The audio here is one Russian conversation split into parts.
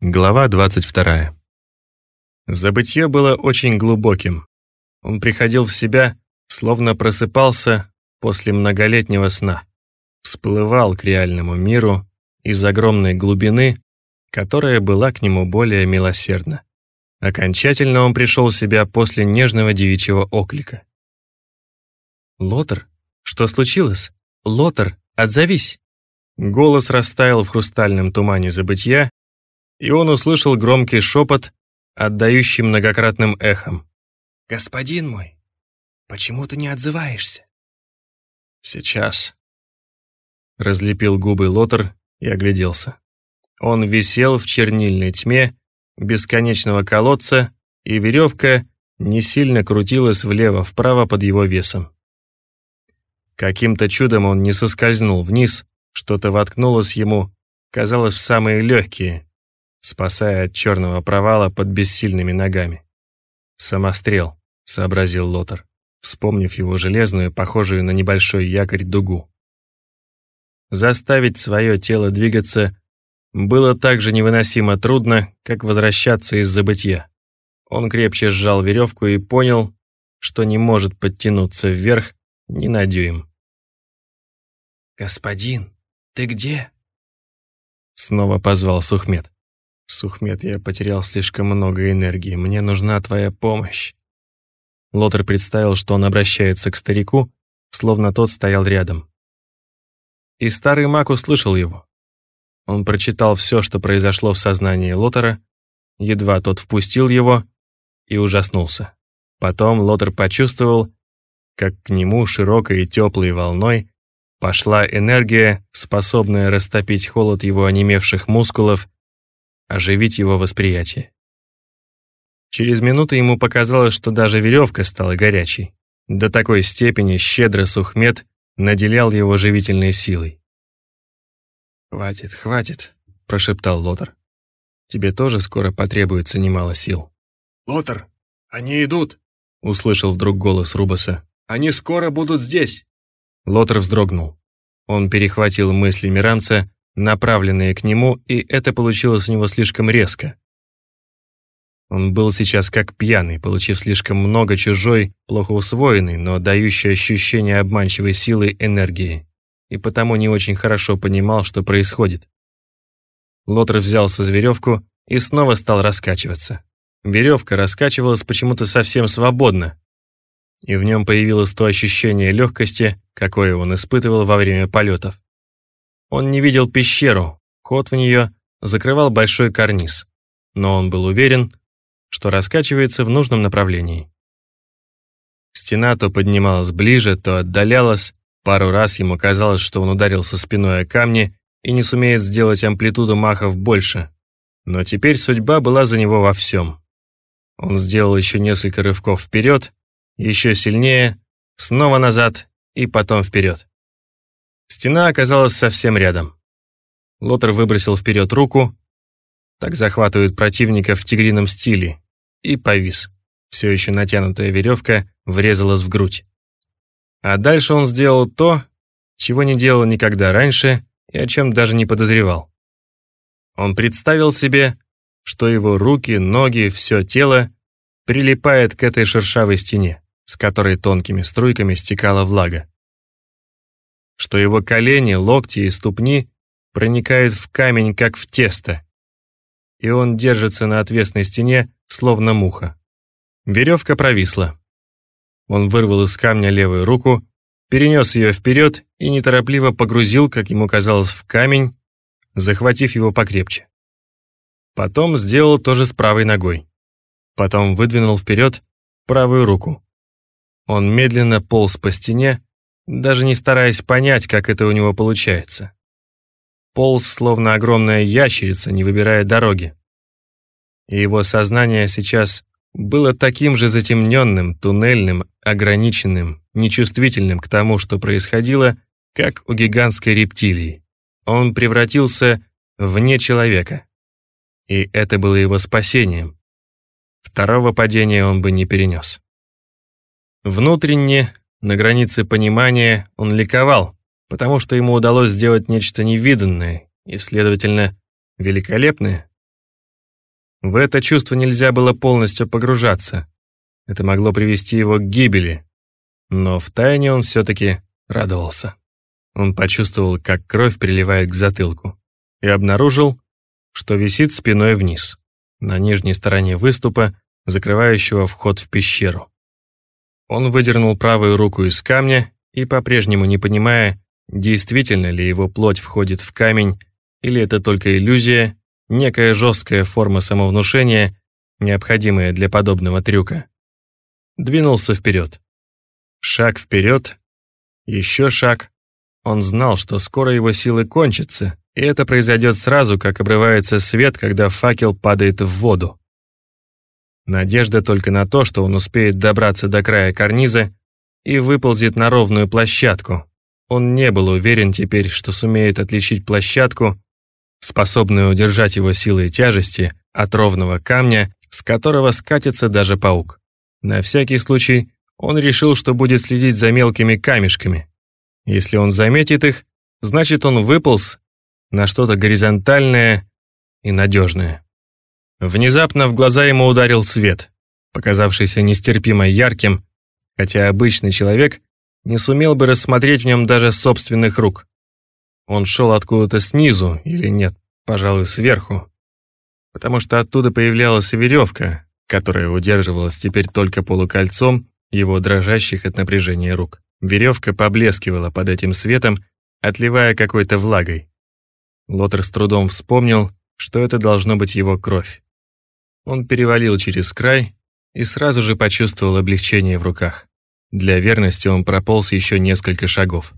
Глава 22. Забытье было очень глубоким. Он приходил в себя, словно просыпался после многолетнего сна. Всплывал к реальному миру из огромной глубины, которая была к нему более милосердна. Окончательно он пришел в себя после нежного девичьего оклика. «Лотер, что случилось? Лотер, отзовись!» Голос растаял в хрустальном тумане забытья, и он услышал громкий шепот, отдающий многократным эхом. «Господин мой, почему ты не отзываешься?» «Сейчас». Разлепил губы Лотер и огляделся. Он висел в чернильной тьме бесконечного колодца, и веревка не сильно крутилась влево-вправо под его весом. Каким-то чудом он не соскользнул вниз, что-то воткнулось ему, казалось, в самые легкие, спасая от черного провала под бессильными ногами. «Самострел», — сообразил Лотер, вспомнив его железную, похожую на небольшой якорь дугу. Заставить свое тело двигаться было так же невыносимо трудно, как возвращаться из забытья. Он крепче сжал веревку и понял, что не может подтянуться вверх ни на дюйм. «Господин, ты где?» Снова позвал Сухмед. «Сухмед, я потерял слишком много энергии. Мне нужна твоя помощь». Лотер представил, что он обращается к старику, словно тот стоял рядом. И старый маг услышал его. Он прочитал все, что произошло в сознании Лотера, едва тот впустил его и ужаснулся. Потом Лотер почувствовал, как к нему широкой и теплой волной пошла энергия, способная растопить холод его онемевших мускулов оживить его восприятие. Через минуту ему показалось, что даже веревка стала горячей. До такой степени щедро Сухмед наделял его живительной силой. «Хватит, хватит», — прошептал Лотар. «Тебе тоже скоро потребуется немало сил». «Лотар, они идут», — услышал вдруг голос Рубаса. «Они скоро будут здесь». Лотар вздрогнул. Он перехватил мысли Миранца направленные к нему, и это получилось у него слишком резко. Он был сейчас как пьяный, получив слишком много чужой, плохо усвоенной, но дающей ощущение обманчивой силы энергии, и потому не очень хорошо понимал, что происходит. Лотер взялся за веревку и снова стал раскачиваться. Веревка раскачивалась почему-то совсем свободно, и в нем появилось то ощущение легкости, какое он испытывал во время полетов. Он не видел пещеру, ход в нее закрывал большой карниз, но он был уверен, что раскачивается в нужном направлении. Стена то поднималась ближе, то отдалялась, пару раз ему казалось, что он ударился спиной о камни и не сумеет сделать амплитуду махов больше. Но теперь судьба была за него во всем. Он сделал еще несколько рывков вперед, еще сильнее, снова назад и потом вперед. Стена оказалась совсем рядом. Лотер выбросил вперед руку, так захватывают противника в тигрином стиле, и повис. Все еще натянутая веревка врезалась в грудь. А дальше он сделал то, чего не делал никогда раньше и о чем даже не подозревал. Он представил себе, что его руки, ноги, все тело прилипает к этой шершавой стене, с которой тонкими струйками стекала влага что его колени, локти и ступни проникают в камень, как в тесто, и он держится на отвесной стене, словно муха. Веревка провисла. Он вырвал из камня левую руку, перенес ее вперед и неторопливо погрузил, как ему казалось, в камень, захватив его покрепче. Потом сделал то же с правой ногой. Потом выдвинул вперед правую руку. Он медленно полз по стене, даже не стараясь понять, как это у него получается. Полз, словно огромная ящерица, не выбирая дороги. И его сознание сейчас было таким же затемненным, туннельным, ограниченным, нечувствительным к тому, что происходило, как у гигантской рептилии. Он превратился вне человека. И это было его спасением. Второго падения он бы не перенес. Внутренне на границе понимания он ликовал, потому что ему удалось сделать нечто невиданное и, следовательно, великолепное. В это чувство нельзя было полностью погружаться. Это могло привести его к гибели. Но втайне он все-таки радовался. Он почувствовал, как кровь приливает к затылку, и обнаружил, что висит спиной вниз, на нижней стороне выступа, закрывающего вход в пещеру. Он выдернул правую руку из камня и, по-прежнему не понимая, действительно ли его плоть входит в камень, или это только иллюзия, некая жесткая форма самовнушения, необходимая для подобного трюка, двинулся вперед. Шаг вперед, еще шаг. Он знал, что скоро его силы кончатся, и это произойдет сразу, как обрывается свет, когда факел падает в воду. Надежда только на то, что он успеет добраться до края карниза и выползет на ровную площадку. Он не был уверен теперь, что сумеет отличить площадку, способную удержать его силой тяжести, от ровного камня, с которого скатится даже паук. На всякий случай он решил, что будет следить за мелкими камешками. Если он заметит их, значит он выполз на что-то горизонтальное и надежное. Внезапно в глаза ему ударил свет, показавшийся нестерпимо ярким, хотя обычный человек не сумел бы рассмотреть в нем даже собственных рук. Он шел откуда-то снизу, или нет, пожалуй, сверху, потому что оттуда появлялась веревка, которая удерживалась теперь только полукольцом его дрожащих от напряжения рук. Веревка поблескивала под этим светом, отливая какой-то влагой. Лотер с трудом вспомнил, что это должно быть его кровь. Он перевалил через край и сразу же почувствовал облегчение в руках. Для верности он прополз еще несколько шагов.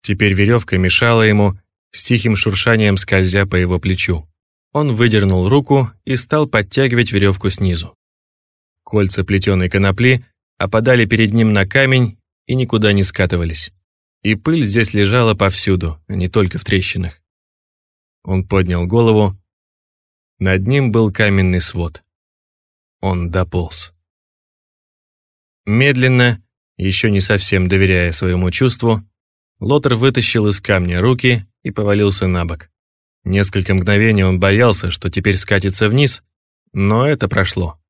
Теперь веревка мешала ему, с тихим шуршанием скользя по его плечу. Он выдернул руку и стал подтягивать веревку снизу. Кольца плетеной конопли опадали перед ним на камень и никуда не скатывались. И пыль здесь лежала повсюду, а не только в трещинах. Он поднял голову. Над ним был каменный свод. Он дополз. Медленно, еще не совсем доверяя своему чувству, Лотер вытащил из камня руки и повалился на бок. Несколько мгновений он боялся, что теперь скатится вниз, но это прошло.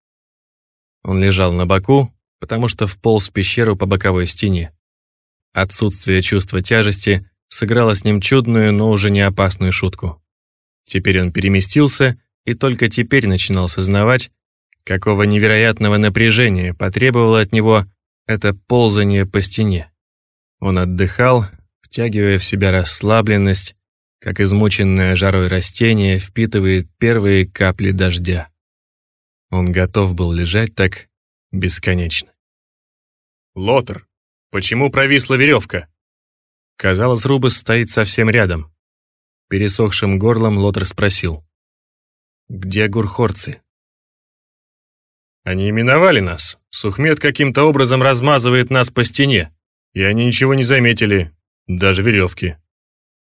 Он лежал на боку, потому что вполз в пещеру по боковой стене. Отсутствие чувства тяжести сыграло с ним чудную, но уже не опасную шутку. Теперь он переместился и только теперь начинал сознавать, какого невероятного напряжения потребовало от него это ползание по стене. Он отдыхал, втягивая в себя расслабленность, как измученное жарой растение впитывает первые капли дождя. Он готов был лежать так бесконечно. «Лотер, почему провисла веревка?» Казалось, Рубас стоит совсем рядом. Пересохшим горлом Лотер спросил. «Где гурхорцы?» «Они именовали нас. Сухмед каким-то образом размазывает нас по стене, и они ничего не заметили, даже веревки».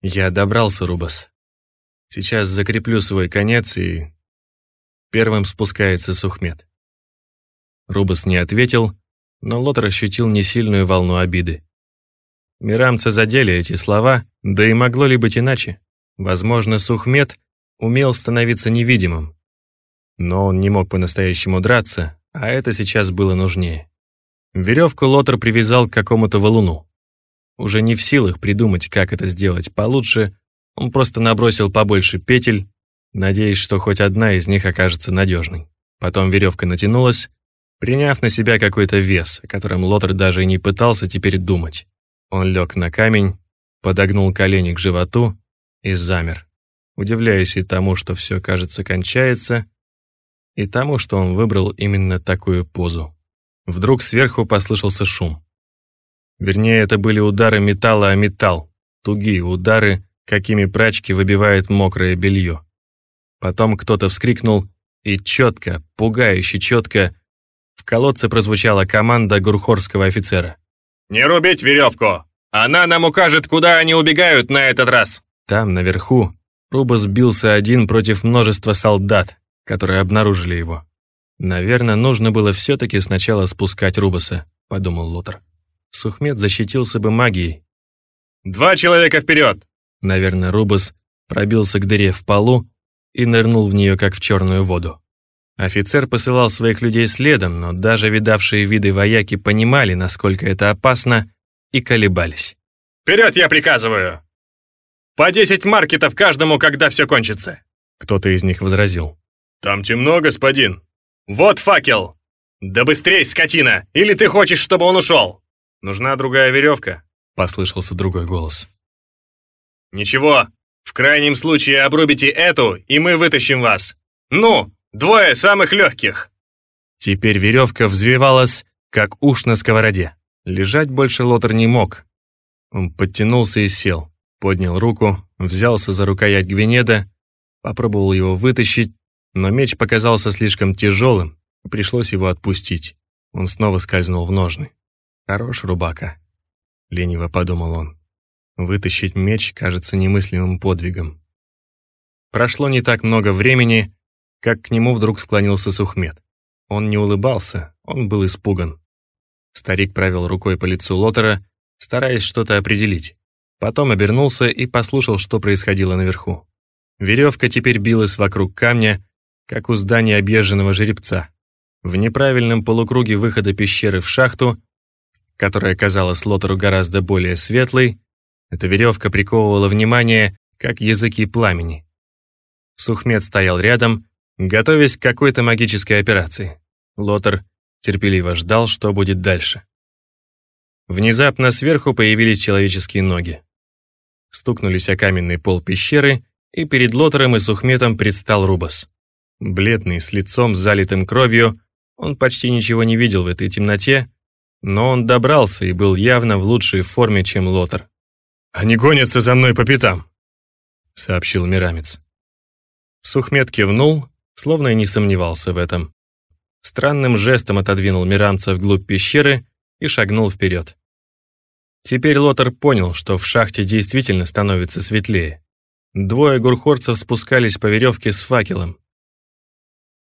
«Я добрался, Рубас. Сейчас закреплю свой конец, и...» Первым спускается Сухмед. Рубас не ответил, но Лотер ощутил несильную волну обиды. Мирамца задели эти слова, да и могло ли быть иначе. Возможно, Сухмед умел становиться невидимым. Но он не мог по-настоящему драться, а это сейчас было нужнее. Веревку Лотер привязал к какому-то валуну. Уже не в силах придумать, как это сделать получше, он просто набросил побольше петель, надеясь, что хоть одна из них окажется надежной. Потом веревка натянулась, приняв на себя какой-то вес, о котором Лотер даже и не пытался теперь думать. Он лег на камень, подогнул колени к животу и замер, удивляясь и тому, что все, кажется, кончается, и тому, что он выбрал именно такую позу. Вдруг сверху послышался шум. Вернее, это были удары металла о металл, тугие удары, какими прачки выбивают мокрое белье. Потом кто-то вскрикнул, и четко, пугающе четко, в колодце прозвучала команда гурхорского офицера. «Не рубить веревку! Она нам укажет, куда они убегают на этот раз!» Там, наверху, Руба сбился один против множества солдат, которые обнаружили его. «Наверное, нужно было все-таки сначала спускать Рубаса», — подумал Лотер. Сухмед защитился бы магией. «Два человека вперед!» Наверное, Рубас пробился к дыре в полу и нырнул в нее, как в черную воду. Офицер посылал своих людей следом, но даже видавшие виды вояки понимали, насколько это опасно, и колебались. «Вперед, я приказываю! По 10 маркетов каждому, когда все кончится!» Кто-то из них возразил. «Там темно, господин. Вот факел! Да быстрей, скотина! Или ты хочешь, чтобы он ушел? Нужна другая веревка!» Послышался другой голос. «Ничего, в крайнем случае обрубите эту, и мы вытащим вас. Ну, двое самых легких!» Теперь веревка взвивалась, как уж на сковороде. Лежать больше Лотер не мог. Он подтянулся и сел, поднял руку, взялся за рукоять Гвинеда, попробовал его вытащить, но меч показался слишком тяжелым, и пришлось его отпустить. Он снова скользнул в ножны. «Хорош, рубака», — лениво подумал он. Вытащить меч кажется немыслимым подвигом. Прошло не так много времени, как к нему вдруг склонился Сухмед. Он не улыбался, он был испуган. Старик провел рукой по лицу Лотера, стараясь что-то определить. Потом обернулся и послушал, что происходило наверху. Веревка теперь билась вокруг камня, как у здания объезженного жеребца. В неправильном полукруге выхода пещеры в шахту, которая казалась Лотеру гораздо более светлой, эта веревка приковывала внимание, как языки пламени. Сухмед стоял рядом, готовясь к какой-то магической операции. Лотер терпеливо ждал, что будет дальше. Внезапно сверху появились человеческие ноги. Стукнулись о каменный пол пещеры, и перед Лотером и Сухметом предстал Рубас. Бледный, с лицом залитым кровью, он почти ничего не видел в этой темноте, но он добрался и был явно в лучшей форме, чем Лотер. «Они гонятся за мной по пятам», — сообщил Мирамец. Сухмед кивнул, словно и не сомневался в этом. Странным жестом отодвинул Мирамца вглубь пещеры и шагнул вперед. Теперь Лотер понял, что в шахте действительно становится светлее. Двое гурхорцев спускались по веревке с факелом.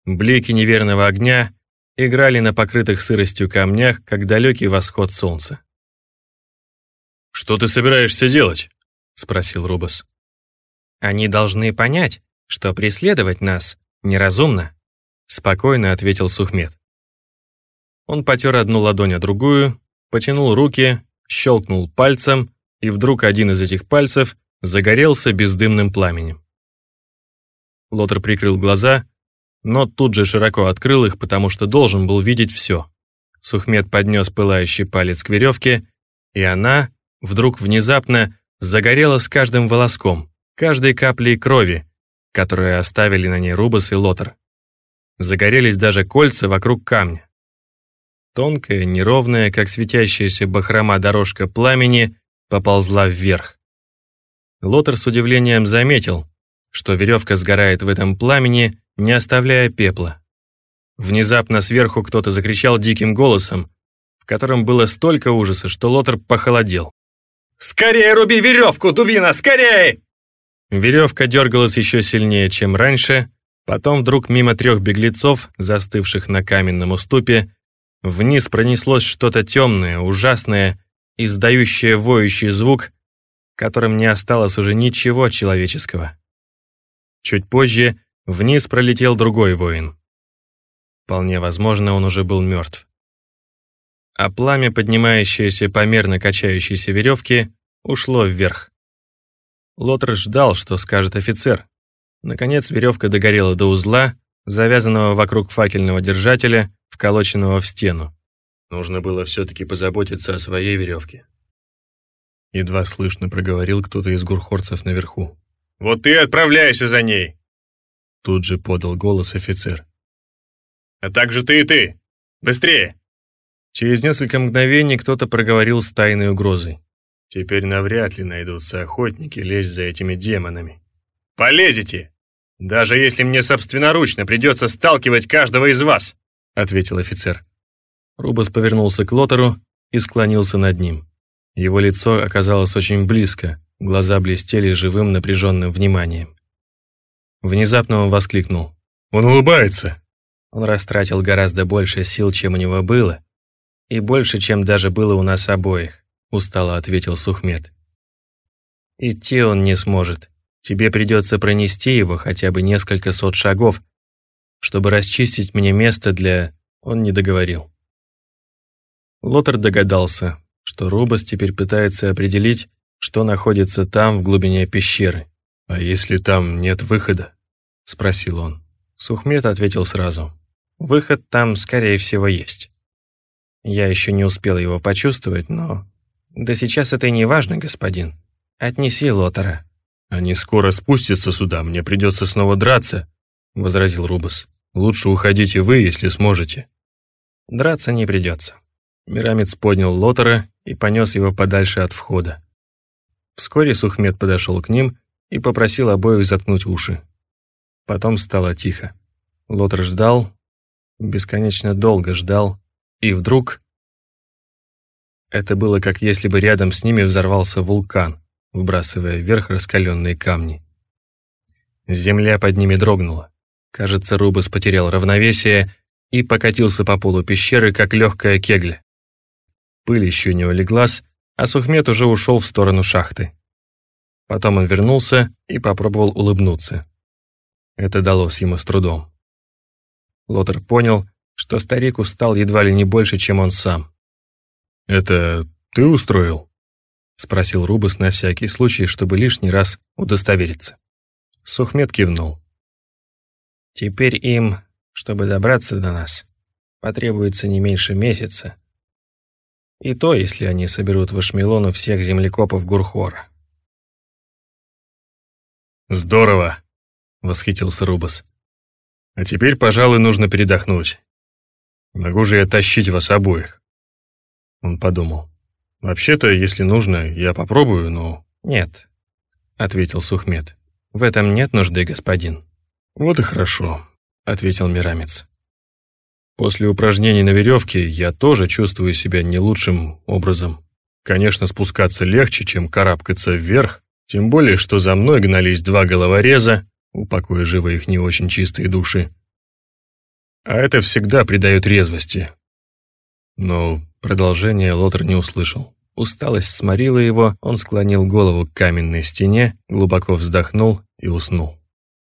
Блики неверного огня играли на покрытых сыростью камнях, как далекий восход солнца. «Что ты собираешься делать?» — спросил Рубас. «Они должны понять, что преследовать нас неразумно», — спокойно ответил Сухмед. Он потер одну ладонь о другую, потянул руки, щелкнул пальцем, и вдруг один из этих пальцев загорелся бездымным пламенем. Лотер прикрыл глаза, но тут же широко открыл их, потому что должен был видеть все. Сухмед поднес пылающий палец к веревке, и она, вдруг внезапно загорела с каждым волоском, каждой каплей крови, которую оставили на ней Рубас и Лотер. Загорелись даже кольца вокруг камня. Тонкая, неровная, как светящаяся бахрома дорожка пламени, поползла вверх. Лотер с удивлением заметил, что веревка сгорает в этом пламени, не оставляя пепла. Внезапно сверху кто-то закричал диким голосом, в котором было столько ужаса, что Лотер похолодел. «Скорее руби веревку, дубина, скорее!» Веревка дергалась еще сильнее, чем раньше, потом вдруг мимо трех беглецов, застывших на каменном уступе, вниз пронеслось что-то темное, ужасное, издающее воющий звук, которым не осталось уже ничего человеческого. Чуть позже вниз пролетел другой воин. Вполне возможно, он уже был мертв а пламя, поднимающееся по мерно качающейся веревке, ушло вверх. Лотер ждал, что скажет офицер. Наконец веревка догорела до узла, завязанного вокруг факельного держателя, вколоченного в стену. Нужно было все-таки позаботиться о своей веревке. Едва слышно проговорил кто-то из гурхорцев наверху. «Вот ты отправляйся за ней!» Тут же подал голос офицер. «А также ты и ты! Быстрее!» Через несколько мгновений кто-то проговорил с тайной угрозой. «Теперь навряд ли найдутся охотники лезть за этими демонами». «Полезете! Даже если мне собственноручно придется сталкивать каждого из вас!» ответил офицер. Рубас повернулся к Лотеру и склонился над ним. Его лицо оказалось очень близко, глаза блестели живым напряженным вниманием. Внезапно он воскликнул. «Он улыбается!» Он растратил гораздо больше сил, чем у него было, «И больше, чем даже было у нас обоих», — устало ответил Сухмед. «Идти он не сможет. Тебе придется пронести его хотя бы несколько сот шагов, чтобы расчистить мне место для... Он не договорил. Лотер догадался, что Рубас теперь пытается определить, что находится там, в глубине пещеры. «А если там нет выхода?» — спросил он. Сухмед ответил сразу. «Выход там, скорее всего, есть. Я еще не успел его почувствовать, но... Да сейчас это и не важно, господин. Отнеси Лотера». «Они скоро спустятся сюда, мне придется снова драться», — возразил Рубас. «Лучше уходите вы, если сможете». «Драться не придется». Мирамец поднял Лотера и понес его подальше от входа. Вскоре Сухмед подошел к ним и попросил обоих заткнуть уши. Потом стало тихо. Лотер ждал, бесконечно долго ждал, и вдруг... Это было как если бы рядом с ними взорвался вулкан, выбрасывая вверх раскаленные камни. Земля под ними дрогнула. Кажется, Рубас потерял равновесие и покатился по полу пещеры, как легкая кегля. Пыль еще не улеглась, а Сухмед уже ушел в сторону шахты. Потом он вернулся и попробовал улыбнуться. Это далось ему с трудом. Лотер понял, что старик устал едва ли не больше, чем он сам. «Это ты устроил?» — спросил Рубас на всякий случай, чтобы лишний раз удостовериться. Сухмед кивнул. «Теперь им, чтобы добраться до нас, потребуется не меньше месяца, и то, если они соберут в Ашмелону всех землекопов Гурхора. «Здорово!» — восхитился Рубас. «А теперь, пожалуй, нужно передохнуть. Могу же я тащить вас обоих?» Он подумал. «Вообще-то, если нужно, я попробую, но...» «Нет», — ответил Сухмед. «В этом нет нужды, господин». «Вот и хорошо», — ответил Мирамец. После упражнений на веревке я тоже чувствую себя не лучшим образом. Конечно, спускаться легче, чем карабкаться вверх, тем более, что за мной гнались два головореза, упокоя живо их не очень чистые души. А это всегда придает резвости. Но продолжение Лотер не услышал. Усталость сморила его, он склонил голову к каменной стене, глубоко вздохнул и уснул.